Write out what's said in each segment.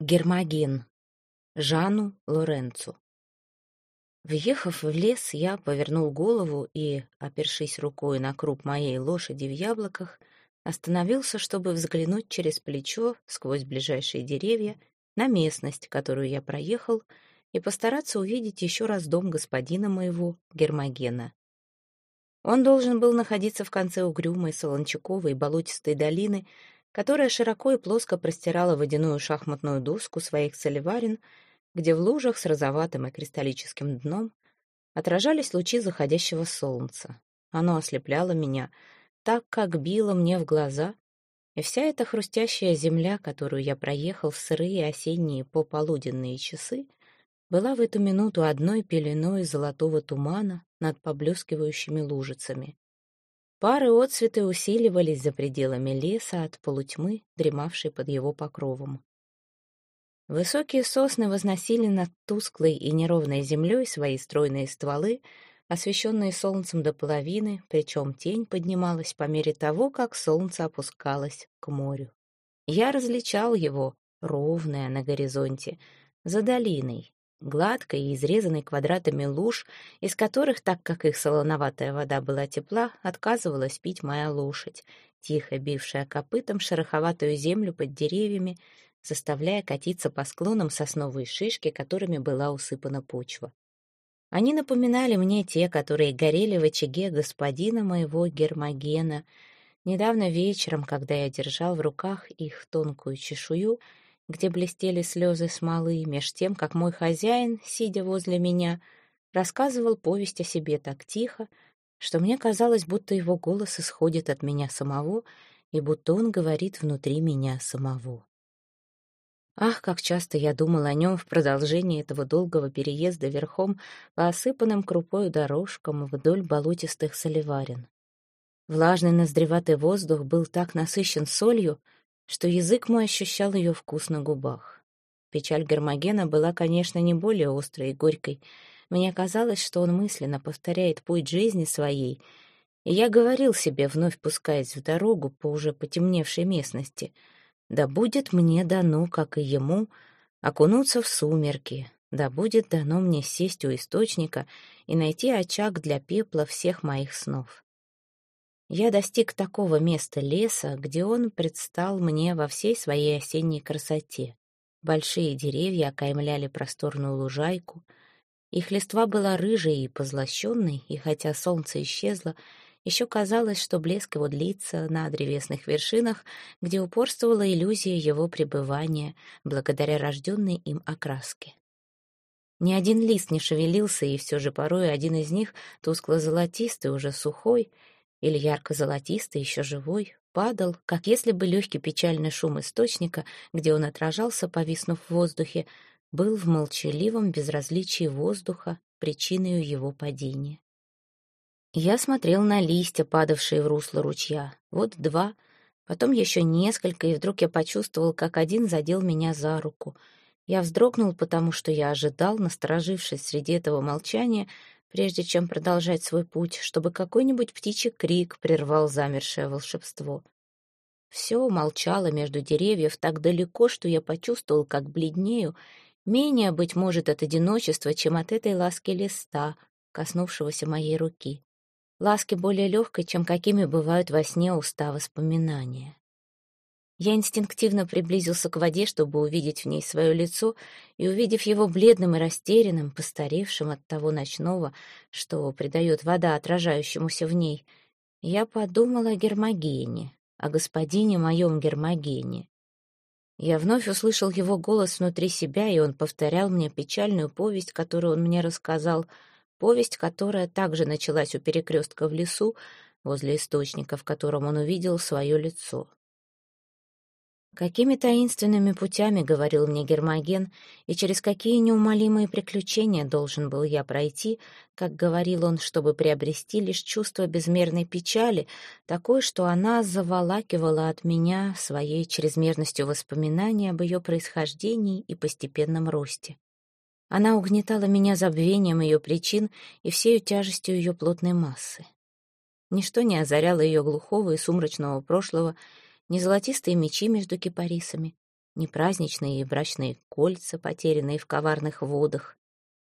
Гермоген. Жану Лоренцо. Въехав в лес, я повернул голову и, опершись рукой на круп моей лошади в яблоках, остановился, чтобы взглянуть через плечо, сквозь ближайшие деревья, на местность, которую я проехал, и постараться увидеть еще раз дом господина моего, Гермогена. Он должен был находиться в конце угрюмой, солончаковой, болотистой долины, которая широко и плоско простирала водяную шахматную доску своих соливарин, где в лужах с розоватым и кристаллическим дном отражались лучи заходящего солнца. Оно ослепляло меня, так как било мне в глаза, и вся эта хрустящая земля, которую я проехал в сырые осенние пополуденные часы, была в эту минуту одной пеленой золотого тумана над поблескивающими лужицами. Пары отцветы усиливались за пределами леса от полутьмы, дремавшей под его покровом. Высокие сосны возносили над тусклой и неровной землей свои стройные стволы, освещенные солнцем до половины, причем тень поднималась по мере того, как солнце опускалось к морю. Я различал его, ровное на горизонте, за долиной, гладкой и изрезанной квадратами луж, из которых, так как их солоноватая вода была тепла, отказывалась пить моя лошадь, тихо бившая копытом шероховатую землю под деревьями, заставляя катиться по склонам сосновые шишки, которыми была усыпана почва. Они напоминали мне те, которые горели в очаге господина моего Гермогена. Недавно вечером, когда я держал в руках их тонкую чешую, где блестели слезы смолы, меж тем, как мой хозяин, сидя возле меня, рассказывал повесть о себе так тихо, что мне казалось, будто его голос исходит от меня самого и будто он говорит внутри меня самого. Ах, как часто я думал о нем в продолжении этого долгого переезда верхом по осыпанным крупою дорожкам вдоль болотистых соливарин. Влажный ноздреватый воздух был так насыщен солью, что язык мой ощущал ее вкус на губах. Печаль Гермогена была, конечно, не более острой и горькой. Мне казалось, что он мысленно повторяет путь жизни своей, и я говорил себе, вновь пускаясь в дорогу по уже потемневшей местности, «Да будет мне дано, как и ему, окунуться в сумерки, да будет дано мне сесть у источника и найти очаг для пепла всех моих снов». Я достиг такого места леса, где он предстал мне во всей своей осенней красоте. Большие деревья окаймляли просторную лужайку. Их листва была рыжей и позлощенной, и хотя солнце исчезло, еще казалось, что блеск его длится на древесных вершинах, где упорствовала иллюзия его пребывания благодаря рожденной им окраске. Ни один лист не шевелился, и все же порой один из них, тускло-золотистый, уже сухой, или ярко-золотистый, еще живой, падал, как если бы легкий печальный шум источника, где он отражался, повиснув в воздухе, был в молчаливом безразличии воздуха причиной его падения. Я смотрел на листья, падавшие в русло ручья. Вот два, потом еще несколько, и вдруг я почувствовал, как один задел меня за руку. Я вздрогнул, потому что я ожидал, насторожившись среди этого молчания, прежде чем продолжать свой путь, чтобы какой-нибудь птичий крик прервал замершее волшебство. Все молчало между деревьев так далеко, что я почувствовал, как бледнею, менее, быть может, от одиночества, чем от этой ласки листа, коснувшегося моей руки. Ласки более легкой, чем какими бывают во сне уста воспоминания. Я инстинктивно приблизился к воде, чтобы увидеть в ней свое лицо, и, увидев его бледным и растерянным, постаревшим от того ночного, что придает вода отражающемуся в ней, я подумала о Гермогене, о господине моем Гермогене. Я вновь услышал его голос внутри себя, и он повторял мне печальную повесть, которую он мне рассказал, повесть, которая также началась у перекрестка в лесу, возле источника, в котором он увидел свое лицо. Какими таинственными путями, говорил мне Гермоген, и через какие неумолимые приключения должен был я пройти, как говорил он, чтобы приобрести лишь чувство безмерной печали, такое, что она заволакивала от меня своей чрезмерностью воспоминаний об ее происхождении и постепенном росте. Она угнетала меня забвением ее причин и всею тяжестью ее плотной массы. Ничто не озаряло ее глухого и сумрачного прошлого, ни золотистые мечи между кипарисами, ни праздничные и брачные кольца, потерянные в коварных водах,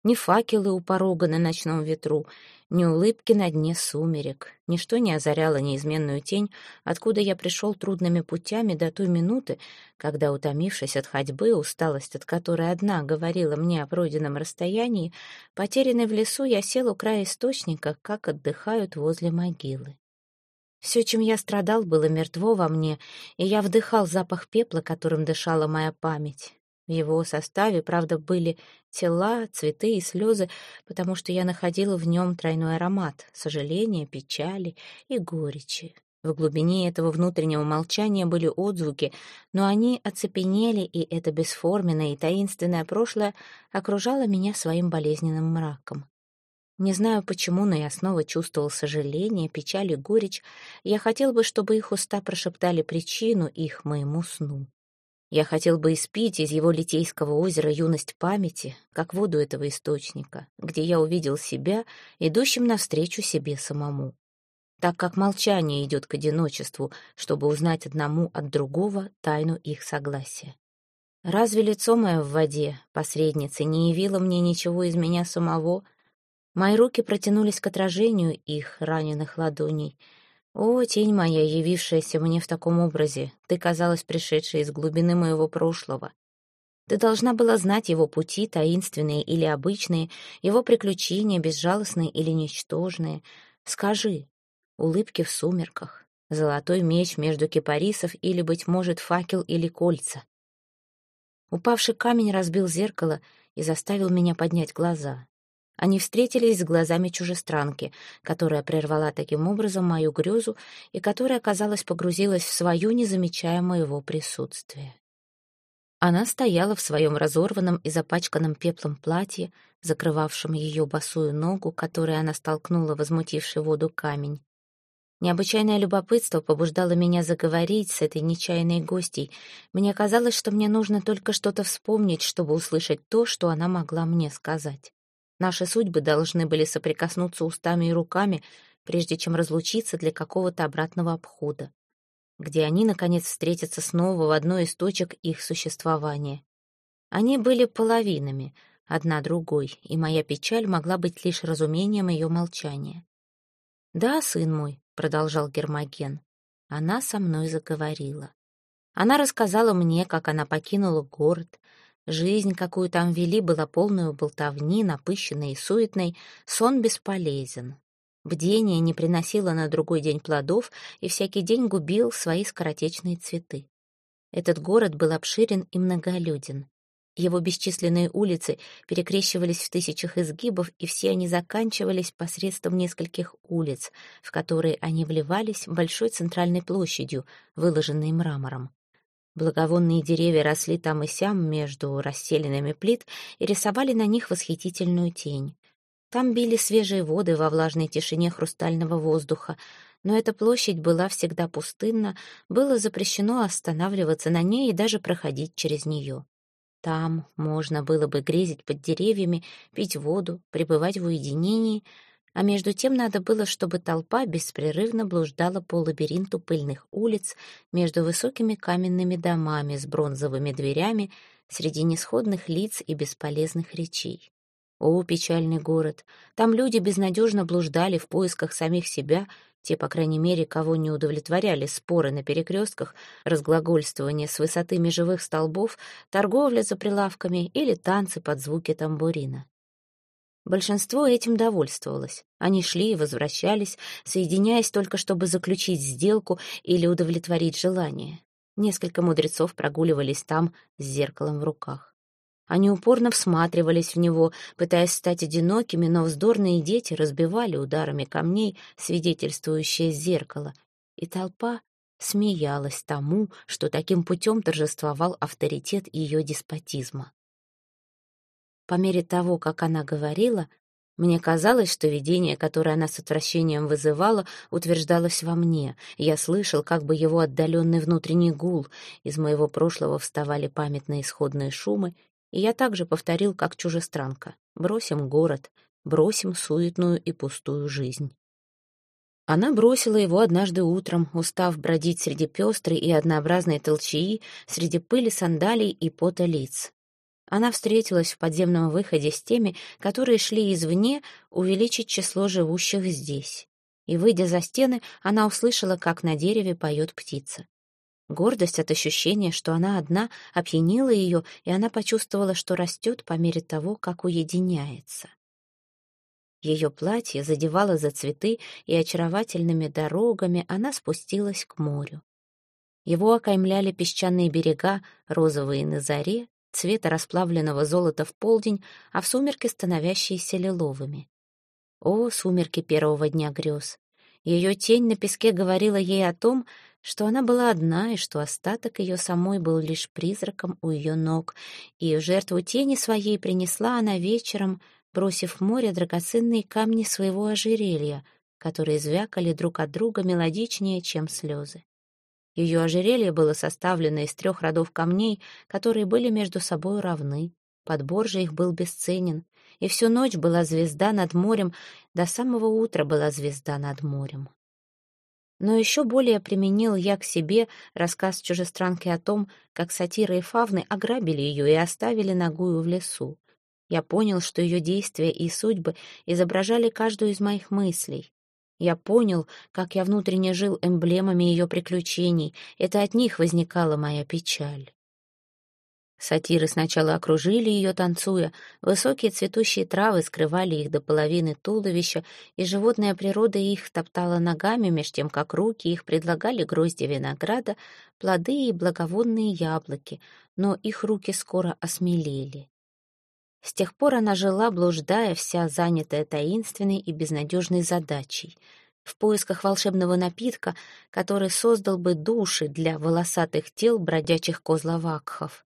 ни факелы у порога на ночном ветру, ни улыбки на дне сумерек. Ничто не озаряло неизменную тень, откуда я пришел трудными путями до той минуты, когда, утомившись от ходьбы, усталость от которой одна говорила мне о пройденном расстоянии, потерянный в лесу, я сел у края источника, как отдыхают возле могилы. Все, чем я страдал, было мертво во мне, и я вдыхал запах пепла, которым дышала моя память. В его составе, правда, были тела, цветы и слезы, потому что я находила в нем тройной аромат — сожаления, печали и горечи. В глубине этого внутреннего молчания были отзвуки, но они оцепенели, и это бесформенное и таинственное прошлое окружало меня своим болезненным мраком. Не знаю почему, но я снова чувствовал сожаление, печаль и горечь. Я хотел бы, чтобы их уста прошептали причину их моему сну. Я хотел бы испить из его Литейского озера юность памяти, как воду этого источника, где я увидел себя, идущим навстречу себе самому. Так как молчание идет к одиночеству, чтобы узнать одному от другого тайну их согласия. Разве лицо мое в воде, посредницы, не явило мне ничего из меня самого? Мои руки протянулись к отражению их раненых ладоней — «О, тень моя, явившаяся мне в таком образе, ты казалась пришедшей из глубины моего прошлого. Ты должна была знать его пути, таинственные или обычные, его приключения, безжалостные или ничтожные. Скажи, улыбки в сумерках, золотой меч между кипарисов или, быть может, факел или кольца». Упавший камень разбил зеркало и заставил меня поднять глаза. Они встретились с глазами чужестранки, которая прервала таким образом мою грезу и которая, казалось, погрузилась в свою, не замечая моего присутствия. Она стояла в своем разорванном и запачканном пеплом платье, закрывавшем ее босую ногу, которой она столкнула возмутивший воду камень. Необычайное любопытство побуждало меня заговорить с этой нечаянной гостьей. Мне казалось, что мне нужно только что-то вспомнить, чтобы услышать то, что она могла мне сказать. Наши судьбы должны были соприкоснуться устами и руками, прежде чем разлучиться для какого-то обратного обхода, где они, наконец, встретятся снова в одной из точек их существования. Они были половинами, одна другой, и моя печаль могла быть лишь разумением ее молчания. «Да, сын мой», — продолжал Гермоген, — она со мной заговорила. Она рассказала мне, как она покинула город, Жизнь, какую там вели, была полной болтовни, напыщенной и суетной, сон бесполезен. Бдение не приносило на другой день плодов, и всякий день губил свои скоротечные цветы. Этот город был обширен и многолюден. Его бесчисленные улицы перекрещивались в тысячах изгибов, и все они заканчивались посредством нескольких улиц, в которые они вливались большой центральной площадью, выложенной мрамором. Благовонные деревья росли там и сям между расселенными плит и рисовали на них восхитительную тень. Там били свежие воды во влажной тишине хрустального воздуха, но эта площадь была всегда пустынна, было запрещено останавливаться на ней и даже проходить через нее. Там можно было бы грезить под деревьями, пить воду, пребывать в уединении — а между тем надо было, чтобы толпа беспрерывно блуждала по лабиринту пыльных улиц между высокими каменными домами с бронзовыми дверями среди несходных лиц и бесполезных речей. О, печальный город! Там люди безнадежно блуждали в поисках самих себя, те, по крайней мере, кого не удовлетворяли споры на перекрестках, разглагольствование с высоты межевых столбов, торговля за прилавками или танцы под звуки тамбурина. Большинство этим довольствовалось. Они шли и возвращались, соединяясь только чтобы заключить сделку или удовлетворить желание. Несколько мудрецов прогуливались там с зеркалом в руках. Они упорно всматривались в него, пытаясь стать одинокими, но вздорные дети разбивали ударами камней свидетельствующее зеркало, и толпа смеялась тому, что таким путем торжествовал авторитет ее деспотизма. По мере того, как она говорила, мне казалось, что видение, которое она с отвращением вызывала, утверждалось во мне. Я слышал как бы его отдаленный внутренний гул. Из моего прошлого вставали памятные исходные шумы, и я также повторил, как чужестранка. «Бросим город, бросим суетную и пустую жизнь». Она бросила его однажды утром, устав бродить среди пестрой и однообразной толчаи, среди пыли сандалий и пота лиц. Она встретилась в подземном выходе с теми, которые шли извне увеличить число живущих здесь. И, выйдя за стены, она услышала, как на дереве поет птица. Гордость от ощущения, что она одна, опьянила ее, и она почувствовала, что растет по мере того, как уединяется. Ее платье задевало за цветы, и очаровательными дорогами она спустилась к морю. Его окаймляли песчаные берега, розовые на заре, цвета расплавленного золота в полдень, а в сумерки становящиеся лиловыми. О, сумерки первого дня грез! Ее тень на песке говорила ей о том, что она была одна и что остаток ее самой был лишь призраком у ее ног, и жертву тени своей принесла она вечером — бросив в море драгоценные камни своего ожерелья, которые звякали друг от друга мелодичнее, чем слезы. Ее ожерелье было составлено из трех родов камней, которые были между собой равны. Подбор же их был бесценен, и всю ночь была звезда над морем, до самого утра была звезда над морем. Но еще более применил я к себе рассказ чужестранки о том, как сатиры и фавны ограбили ее и оставили нагую в лесу. Я понял, что ее действия и судьбы изображали каждую из моих мыслей. Я понял, как я внутренне жил эмблемами ее приключений. Это от них возникала моя печаль. Сатиры сначала окружили ее, танцуя. Высокие цветущие травы скрывали их до половины туловища, и животная природа их топтала ногами, меж тем, как руки их предлагали грозди винограда, плоды и благовонные яблоки, но их руки скоро осмелели. С тех пор она жила, блуждая, вся занятая таинственной и безнадежной задачей, в поисках волшебного напитка, который создал бы души для волосатых тел бродячих козловакхов.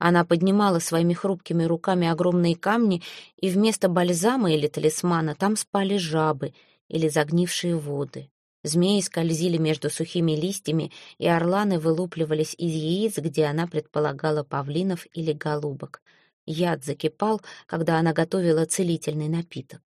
Она поднимала своими хрупкими руками огромные камни, и вместо бальзама или талисмана там спали жабы или загнившие воды. Змеи скользили между сухими листьями, и орланы вылупливались из яиц, где она предполагала павлинов или голубок — Яд закипал, когда она готовила целительный напиток.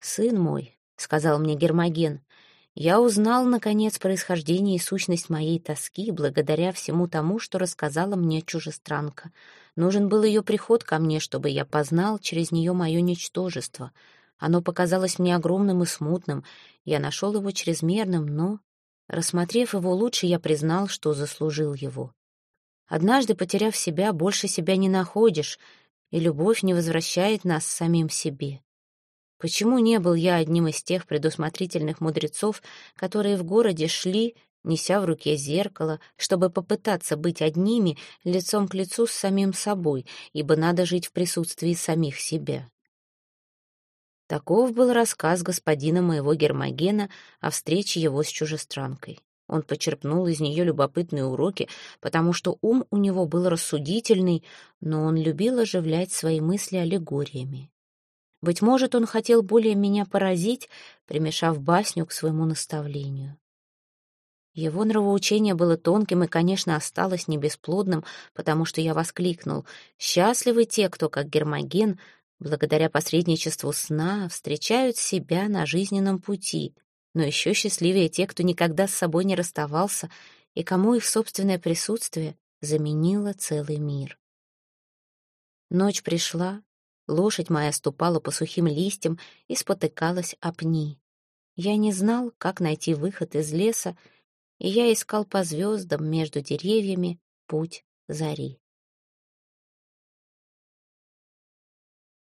«Сын мой», — сказал мне Гермоген, — «я узнал, наконец, происхождение и сущность моей тоски благодаря всему тому, что рассказала мне чужестранка. Нужен был ее приход ко мне, чтобы я познал через нее мое ничтожество. Оно показалось мне огромным и смутным. Я нашел его чрезмерным, но, рассмотрев его лучше, я признал, что заслужил его. Однажды, потеряв себя, больше себя не находишь, и любовь не возвращает нас самим себе. Почему не был я одним из тех предусмотрительных мудрецов, которые в городе шли, неся в руке зеркало, чтобы попытаться быть одними лицом к лицу с самим собой, ибо надо жить в присутствии самих себя? Таков был рассказ господина моего Гермогена о встрече его с чужестранкой. Он почерпнул из нее любопытные уроки, потому что ум у него был рассудительный, но он любил оживлять свои мысли аллегориями. Быть может, он хотел более меня поразить, примешав басню к своему наставлению. Его нравоучение было тонким и, конечно, осталось не бесплодным, потому что я воскликнул «Счастливы те, кто, как Гермоген, благодаря посредничеству сна, встречают себя на жизненном пути, но еще счастливее те, кто никогда с собой не расставался и кому их собственное присутствие заменило целый мир. Ночь пришла, лошадь моя ступала по сухим листьям и спотыкалась о пни. Я не знал, как найти выход из леса, и я искал по звездам между деревьями путь зари.